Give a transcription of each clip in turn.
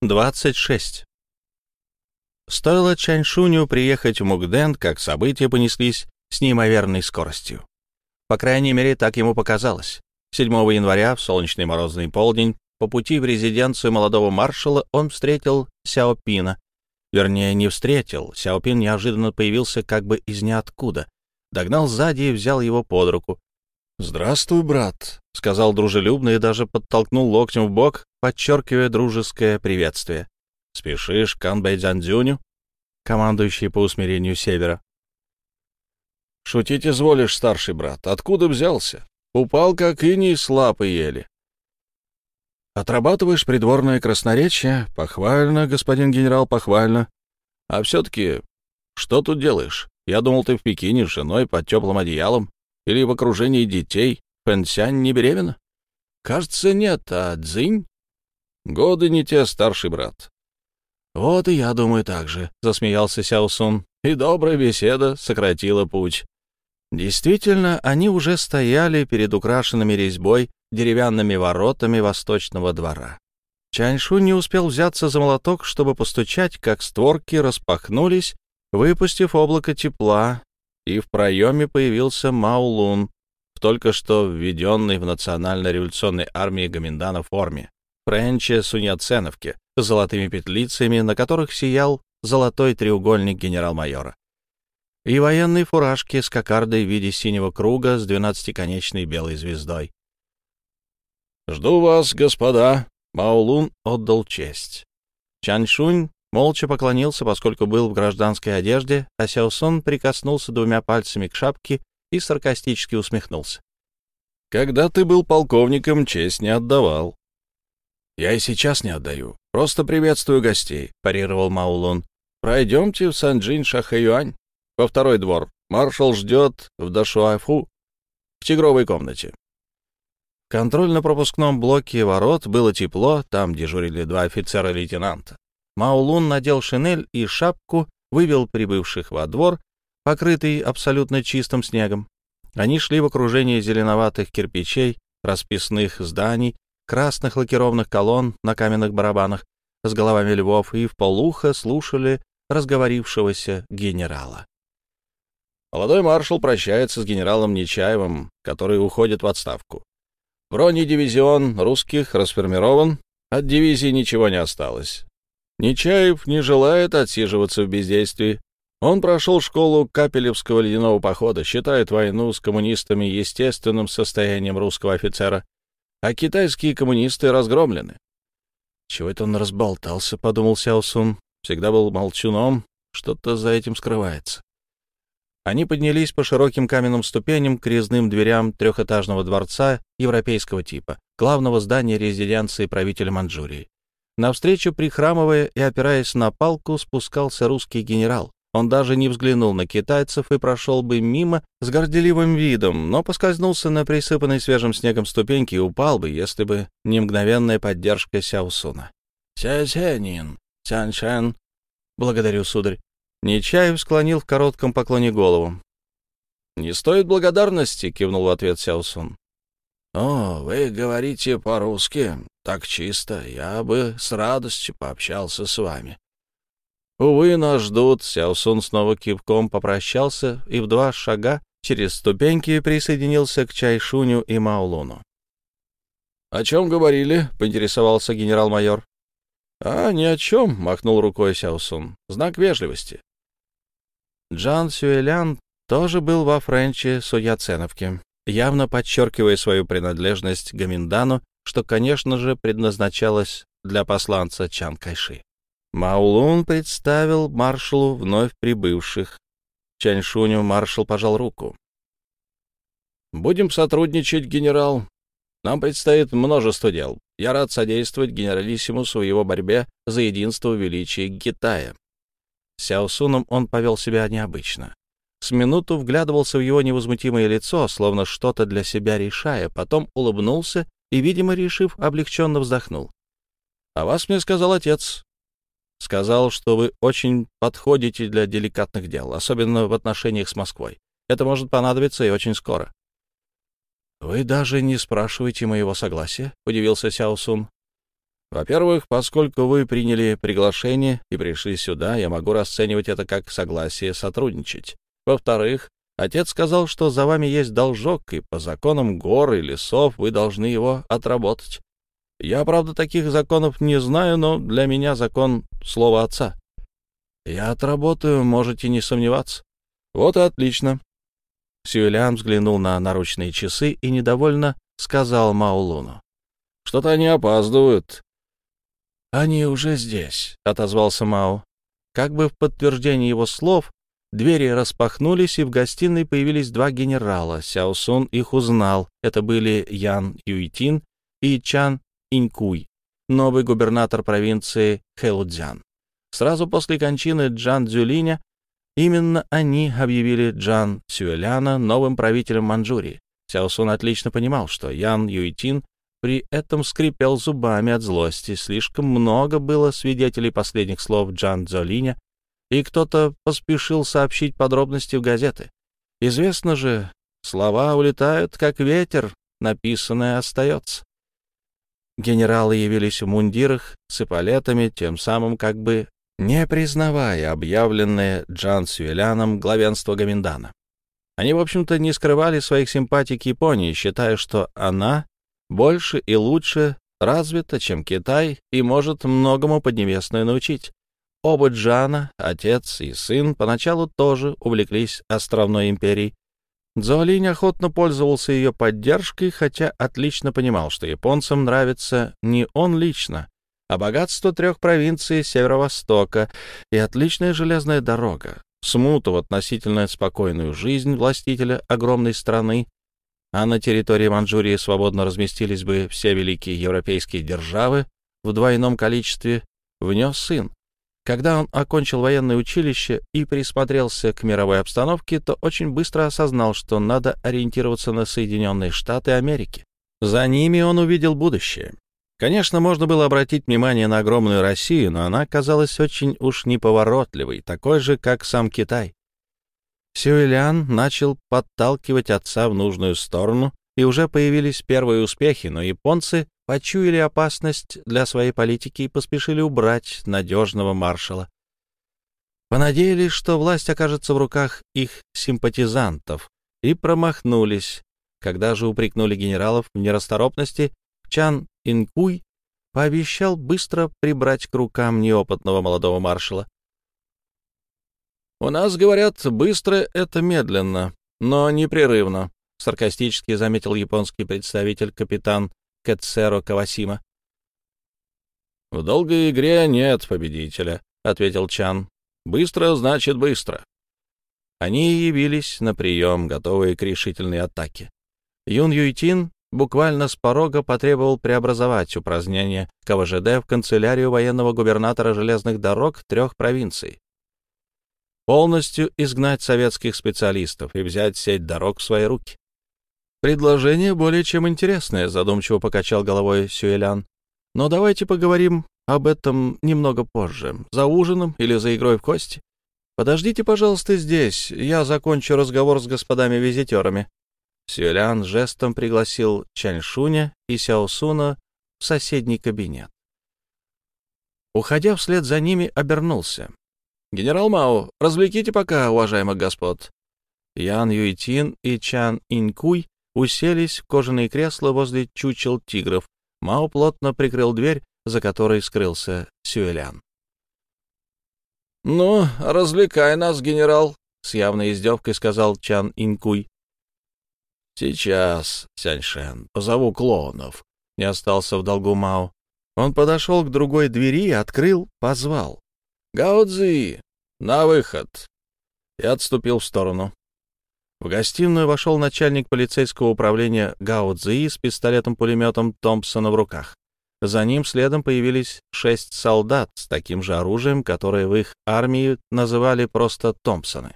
26. Стоило Чаньшуню приехать в Мукден, как события понеслись с неимоверной скоростью. По крайней мере, так ему показалось. 7 января, в солнечный морозный полдень, по пути в резиденцию молодого маршала он встретил Сяопина. Вернее, не встретил. Сяопин неожиданно появился как бы из ниоткуда. Догнал сзади и взял его под руку. «Здравствуй, брат», — сказал дружелюбно и даже подтолкнул локтем в бок, подчеркивая дружеское приветствие. «Спешишь к Анбэйдзяндзюню?» командующий по усмирению севера. «Шутить изволишь, старший брат. Откуда взялся? Упал, как иней с лапы ели». «Отрабатываешь придворное красноречие? Похвально, господин генерал, похвально. А все-таки что тут делаешь? Я думал, ты в Пекине с женой под теплым одеялом. Или в окружении детей? Пэнсянь не беременна? Кажется, нет, а Цзинь? Годы не те, старший брат. Вот и я думаю так же, засмеялся Сяосун. И добрая беседа сократила путь. Действительно, они уже стояли перед украшенными резьбой деревянными воротами восточного двора. Чаньшу не успел взяться за молоток, чтобы постучать, как створки распахнулись, выпустив облако тепла, и в проеме появился Маулун только что введенной в национально-революционной армии Гаминдана форме, френче суньяценовке, с золотыми петлицами, на которых сиял золотой треугольник генерал-майора, и военной фуражке с кокардой в виде синего круга с двенадцатиконечной белой звездой. «Жду вас, господа!» — Маулун отдал честь. Чаншунь молча поклонился, поскольку был в гражданской одежде, а Сяосон прикоснулся двумя пальцами к шапке и саркастически усмехнулся. «Когда ты был полковником, честь не отдавал». «Я и сейчас не отдаю. Просто приветствую гостей», — парировал Маулун. «Пройдемте в Санджин Шахаюань, во второй двор. Маршал ждет в Дашуафу, в тигровой комнате». Контрольно-пропускном блоке ворот было тепло, там дежурили два офицера-лейтенанта. Маулун надел шинель и шапку, вывел прибывших во двор, покрытый абсолютно чистым снегом. Они шли в окружении зеленоватых кирпичей, расписных зданий, красных лакированных колонн на каменных барабанах с головами львов и в полухо слушали разговорившегося генерала. Молодой маршал прощается с генералом Нечаевым, который уходит в отставку. Бронедивизион русских расформирован, от дивизии ничего не осталось. Нечаев не желает отсиживаться в бездействии. Он прошел школу Капелевского ледяного похода, считает войну с коммунистами естественным состоянием русского офицера, а китайские коммунисты разгромлены. Чего это он разболтался, — подумал Сяосун. Всегда был молчуном, что-то за этим скрывается. Они поднялись по широким каменным ступеням к резным дверям трехэтажного дворца европейского типа, главного здания резиденции правителя Манчжурии. Навстречу, прихрамывая и опираясь на палку, спускался русский генерал. Он даже не взглянул на китайцев и прошел бы мимо с горделивым видом, но поскользнулся на присыпанной свежим снегом ступеньке и упал бы, если бы не мгновенная поддержка Сяосуна. «Сясянин, Сяншен, благодарю, сударь». Нечаев склонил в коротком поклоне голову. «Не стоит благодарности», — кивнул в ответ Сяосун. «О, вы говорите по-русски так чисто, я бы с радостью пообщался с вами». Увы, нас ждут. Сяосун снова кивком попрощался и в два шага через ступеньки присоединился к Чайшуню и Маулуну. — О чем говорили? — поинтересовался генерал-майор. — А, ни о чем, — махнул рукой Сяосун. — Знак вежливости. Джан Сюэлян тоже был во Френче Суяценовке, явно подчеркивая свою принадлежность Гаминдану что, конечно же, предназначалось для посланца Чан Кайши. Маулун представил маршалу вновь прибывших. Чаньшуню маршал пожал руку. «Будем сотрудничать, генерал. Нам предстоит множество дел. Я рад содействовать генералиссимусу в его борьбе за единство величия Китая». Сяосуном он повел себя необычно. С минуту вглядывался в его невозмутимое лицо, словно что-то для себя решая, потом улыбнулся и, видимо, решив, облегченно вздохнул. «А вас мне сказал отец. Сказал, что вы очень подходите для деликатных дел, особенно в отношениях с Москвой. Это может понадобиться и очень скоро». «Вы даже не спрашиваете моего согласия?» — удивился Сяосун. Во-первых, поскольку вы приняли приглашение и пришли сюда, я могу расценивать это как согласие сотрудничать. Во-вторых, отец сказал, что за вами есть должок, и по законам гор и лесов вы должны его отработать. Я, правда, таких законов не знаю, но для меня закон — слово отца. Я отработаю, можете не сомневаться. Вот и отлично. Сюэлян взглянул на наручные часы и недовольно сказал Маулуну. Что-то они опаздывают. Они уже здесь, отозвался Мау. Как бы в подтверждение его слов, двери распахнулись, и в гостиной появились два генерала. Сяосун их узнал. Это были Ян Юйтин и Чан Инькуй, новый губернатор провинции Хэлудзян. Сразу после кончины Джан Цзюлиня именно они объявили Джан Сюэляна новым правителем Манчжурии. Сяосун отлично понимал, что Ян Юйтин при этом скрипел зубами от злости. Слишком много было свидетелей последних слов Джан Цзолиня, и кто-то поспешил сообщить подробности в газеты. Известно же, слова улетают, как ветер, написанное остается. Генералы явились в мундирах с эполетами, тем самым как бы не признавая объявленное Джан Сюэляном главенство Гаминдана. Они, в общем-то, не скрывали своих симпатий к Японии, считая, что она больше и лучше развита, чем Китай, и может многому Поднебесную научить. Оба Джана, отец и сын, поначалу тоже увлеклись островной империей, Дзоолинь охотно пользовался ее поддержкой, хотя отлично понимал, что японцам нравится не он лично, а богатство трех провинций Северо-Востока и отличная железная дорога, смуту в относительно спокойную жизнь властителя огромной страны, а на территории Манчжурии свободно разместились бы все великие европейские державы в двойном количестве, внес сын. Когда он окончил военное училище и присмотрелся к мировой обстановке, то очень быстро осознал, что надо ориентироваться на Соединенные Штаты Америки. За ними он увидел будущее. Конечно, можно было обратить внимание на огромную Россию, но она казалась очень уж неповоротливой, такой же, как сам Китай. Сюэлян начал подталкивать отца в нужную сторону, и уже появились первые успехи, но японцы почуяли опасность для своей политики и поспешили убрать надежного маршала. Понадеялись, что власть окажется в руках их симпатизантов, и промахнулись. Когда же упрекнули генералов в нерасторопности, Чан Инкуй пообещал быстро прибрать к рукам неопытного молодого маршала. «У нас, говорят, быстро — это медленно, но непрерывно», — саркастически заметил японский представитель капитан Кэцеро Кавасима. «В долгой игре нет победителя», — ответил Чан. «Быстро значит быстро». Они явились на прием, готовые к решительной атаке. Юн Юйтин буквально с порога потребовал преобразовать упразднение КВЖД в канцелярию военного губернатора железных дорог трех провинций. Полностью изгнать советских специалистов и взять сеть дорог в свои руки. «Предложение более чем интересное», — задумчиво покачал головой Сюэлян. «Но давайте поговорим об этом немного позже, за ужином или за игрой в кости. Подождите, пожалуйста, здесь, я закончу разговор с господами-визитерами». Сюэлян жестом пригласил Чаньшуня и Сяосуна в соседний кабинет. Уходя вслед за ними, обернулся. «Генерал Мао, развлеките пока, уважаемых господ». Ян Юйтин и Чан Инькуй уселись в кожаные кресла возле чучел тигров. Мао плотно прикрыл дверь, за которой скрылся Сюэлян. «Ну, развлекай нас, генерал», — с явной издевкой сказал Чан Инкуй. «Сейчас, Сяньшен, позову клоунов», — не остался в долгу Мао. Он подошел к другой двери, открыл, позвал. «Гао-цзи, на выход!» и отступил в сторону. В гостиную вошел начальник полицейского управления Гао Цзии с пистолетом-пулеметом Томпсона в руках. За ним следом появились шесть солдат с таким же оружием, которое в их армии называли просто Томпсоны.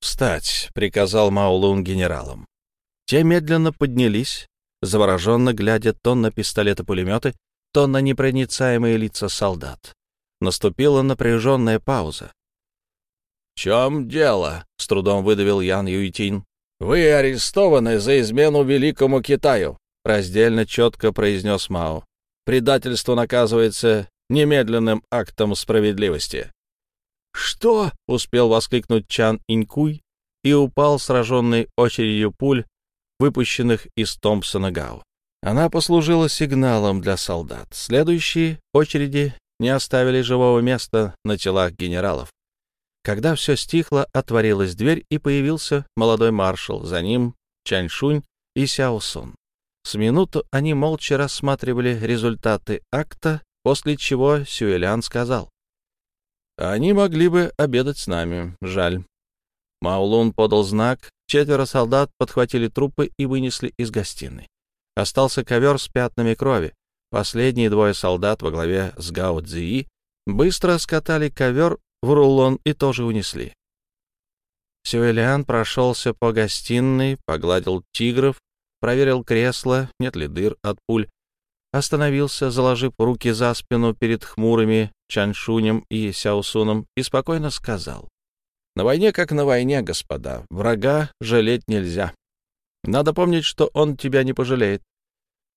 «Встать!» — приказал Маулун генералам. Те медленно поднялись, завороженно глядя то на пистолеты-пулеметы, то на непроницаемые лица солдат. Наступила напряженная пауза чем дело?» — трудом выдавил Ян Юйтин. «Вы арестованы за измену Великому Китаю», — раздельно четко произнес Мао. Предательство наказывается немедленным актом справедливости. «Что?» — успел воскликнуть Чан Инькуй и упал, сраженный очередью пуль, выпущенных из Томпсона Гау. Она послужила сигналом для солдат. Следующие очереди не оставили живого места на телах генералов. Когда все стихло, отворилась дверь, и появился молодой маршал, за ним Чаньшунь и Сяо Сун. С минуту они молча рассматривали результаты акта, после чего Сюэлян сказал. «Они могли бы обедать с нами, жаль». Маулун подал знак, четверо солдат подхватили трупы и вынесли из гостиной. Остался ковер с пятнами крови. Последние двое солдат во главе с Гао Цзии быстро скатали ковер в рулон и тоже унесли. Сюэлиан прошелся по гостиной, погладил тигров, проверил кресло, нет ли дыр от пуль, остановился, заложив руки за спину перед хмурыми Чаншунем и Сяосуном, и спокойно сказал. «На войне, как на войне, господа, врага жалеть нельзя. Надо помнить, что он тебя не пожалеет.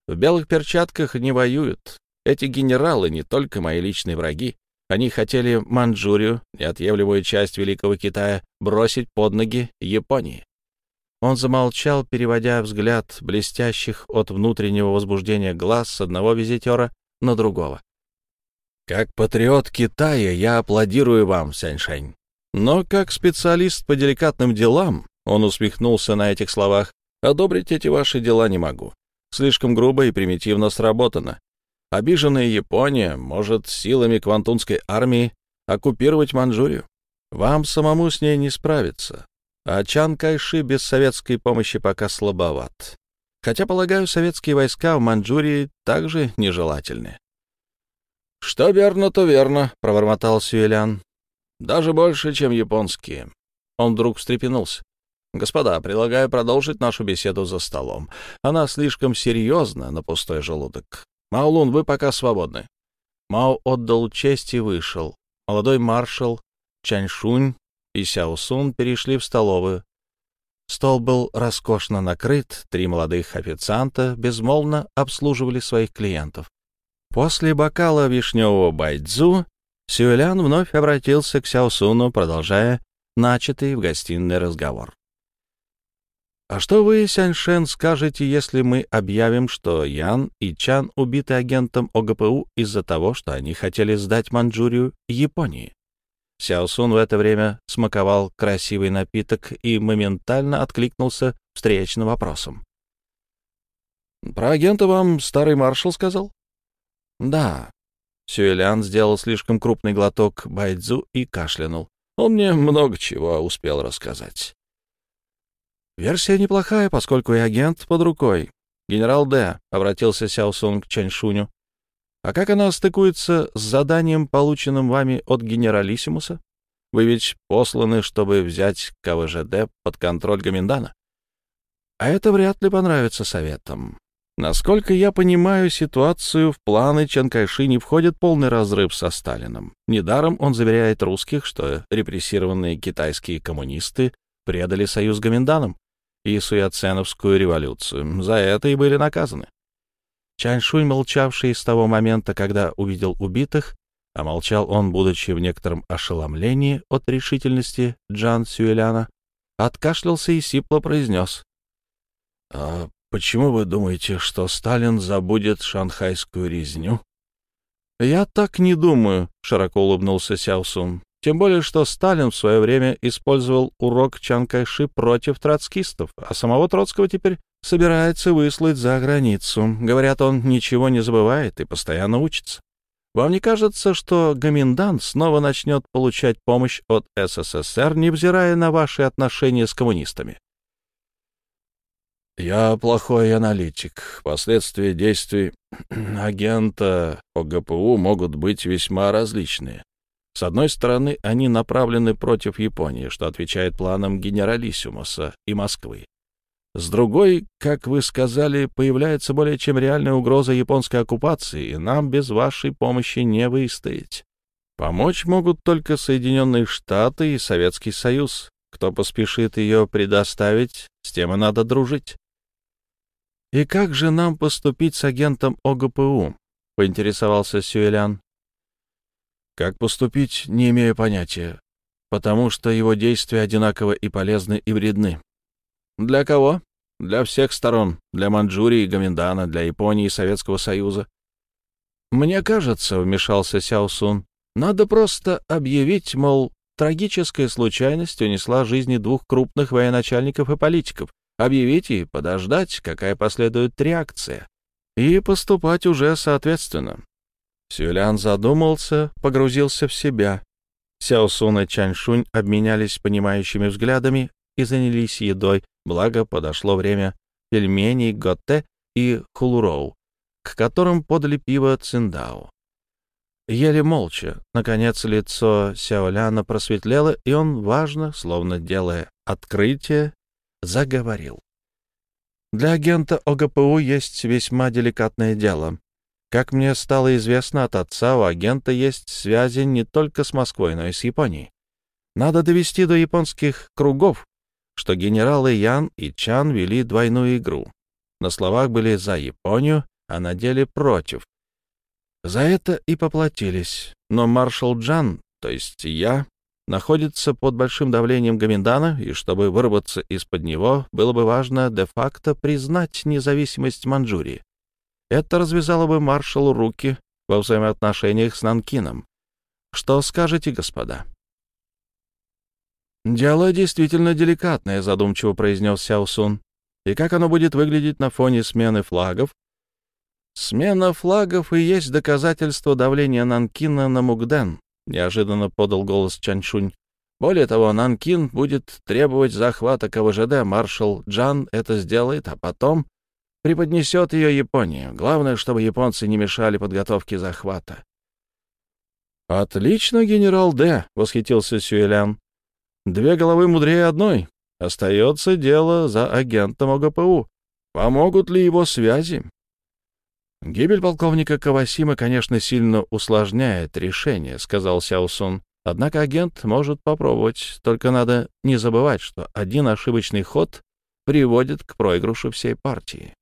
В белых перчатках не воюют. Эти генералы не только мои личные враги, они хотели Манчжурию, неотъемлемую часть Великого Китая, бросить под ноги Японии. Он замолчал, переводя взгляд блестящих от внутреннего возбуждения глаз с одного визитера на другого. «Как патриот Китая я аплодирую вам, Сяньшень. Но как специалист по деликатным делам, он усмехнулся на этих словах, одобрить эти ваши дела не могу. Слишком грубо и примитивно сработано. Обиженная Япония может силами Квантунской армии оккупировать Манчжурию. Вам самому с ней не справиться. А Чан Кайши без советской помощи пока слабоват. Хотя, полагаю, советские войска в Манчжурии также нежелательны. — Что верно, то верно, — пробормотал Сюэлян. — Даже больше, чем японские. Он вдруг встрепенулся. — Господа, предлагаю продолжить нашу беседу за столом. Она слишком серьезна на пустой желудок. «Маолун, вы пока свободны». Мао отдал честь и вышел. Молодой маршал Чаньшунь и Сяосун перешли в столовую. Стол был роскошно накрыт, три молодых официанта безмолвно обслуживали своих клиентов. После бокала вишневого байдзу Сюэлян вновь обратился к Сяосуну, продолжая начатый в гостиной разговор. А что вы, Сяньшен, скажете, если мы объявим, что Ян и Чан убиты агентом ОГПУ из-за того, что они хотели сдать Манчжурию Японии? Сяосун в это время смаковал красивый напиток и моментально откликнулся встречным вопросом. «Про агента вам старый маршал сказал?» «Да». Сюэлян сделал слишком крупный глоток байдзу и кашлянул. «Он мне много чего успел рассказать». Версия неплохая, поскольку и агент под рукой. Генерал Д. обратился Сяосун к Чаньшуню. А как она стыкуется с заданием, полученным вами от генералиссимуса? Вы ведь посланы, чтобы взять КВЖД под контроль Гоминдана. А это вряд ли понравится советам. Насколько я понимаю ситуацию, в планы Чанкайши не входит полный разрыв со Сталином. Недаром он заверяет русских, что репрессированные китайские коммунисты предали союз Гоминданом и Суяценовскую революцию. За это и были наказаны. Чаньшунь, молчавший с того момента, когда увидел убитых, а молчал он, будучи в некотором ошеломлении от решительности Джан Сюэляна, откашлялся и сипло произнес. — А почему вы думаете, что Сталин забудет шанхайскую резню? — Я так не думаю, — широко улыбнулся Сяосун. Тем более, что Сталин в свое время использовал урок Чан Кайши против троцкистов, а самого Троцкого теперь собирается выслать за границу. Говорят, он ничего не забывает и постоянно учится. Вам не кажется, что Гоминдан снова начнет получать помощь от СССР, невзирая на ваши отношения с коммунистами? Я плохой аналитик. Последствия действий агента ОГПУ могут быть весьма различные. С одной стороны, они направлены против Японии, что отвечает планам генералиссимуса и Москвы. С другой, как вы сказали, появляется более чем реальная угроза японской оккупации, и нам без вашей помощи не выстоять. Помочь могут только Соединенные Штаты и Советский Союз. Кто поспешит ее предоставить, с тем и надо дружить. И как же нам поступить с агентом ОГПУ? — поинтересовался Сюэлян. «Как поступить, не имею понятия, потому что его действия одинаково и полезны, и вредны». «Для кого?» «Для всех сторон. Для Манчжурии Гаминдана, для Японии и Советского Союза». «Мне кажется», — вмешался Сяо Сун, — «надо просто объявить, мол, трагическая случайность унесла жизни двух крупных военачальников и политиков, объявить и подождать, какая последует реакция, и поступать уже соответственно. Сюлян задумался, погрузился в себя. Сяо Сун и Чаньшунь обменялись понимающими взглядами и занялись едой, благо подошло время пельменей Готте и Хулуроу, к которым подали пиво Циндао. Еле молча. Наконец лицо Сяоляна просветлело, и он, важно, словно делая открытие, заговорил. Для агента ОГПУ есть весьма деликатное дело. Как мне стало известно от отца, у агента есть связи не только с Москвой, но и с Японией. Надо довести до японских кругов, что генералы Ян и Чан вели двойную игру. На словах были за Японию, а на деле против. За это и поплатились. Но маршал Джан, то есть я, находится под большим давлением Гаминдана, и чтобы вырваться из-под него, было бы важно де-факто признать независимость Манчжурии. Это развязало бы маршалу руки во взаимоотношениях с Нанкином. Что скажете, господа? «Дело действительно деликатное», — задумчиво произнес Сяосун. «И как оно будет выглядеть на фоне смены флагов, «Смена флагов и есть доказательство давления Нанкина на Мугден», — неожиданно подал голос Чанчунь. «Более того, Нанкин будет требовать захвата КВЖД, маршал Джан это сделает, а потом преподнесет ее Японии. Главное, чтобы японцы не мешали подготовке захвата». «Отлично, генерал Д», — восхитился Сюэлян. «Две головы мудрее одной. Остается дело за агентом ОГПУ. Помогут ли его связи?» «Гибель полковника Кавасима, конечно, сильно усложняет решение», — сказал Сяосун. «Однако агент может попробовать, только надо не забывать, что один ошибочный ход приводит к проигрышу всей партии».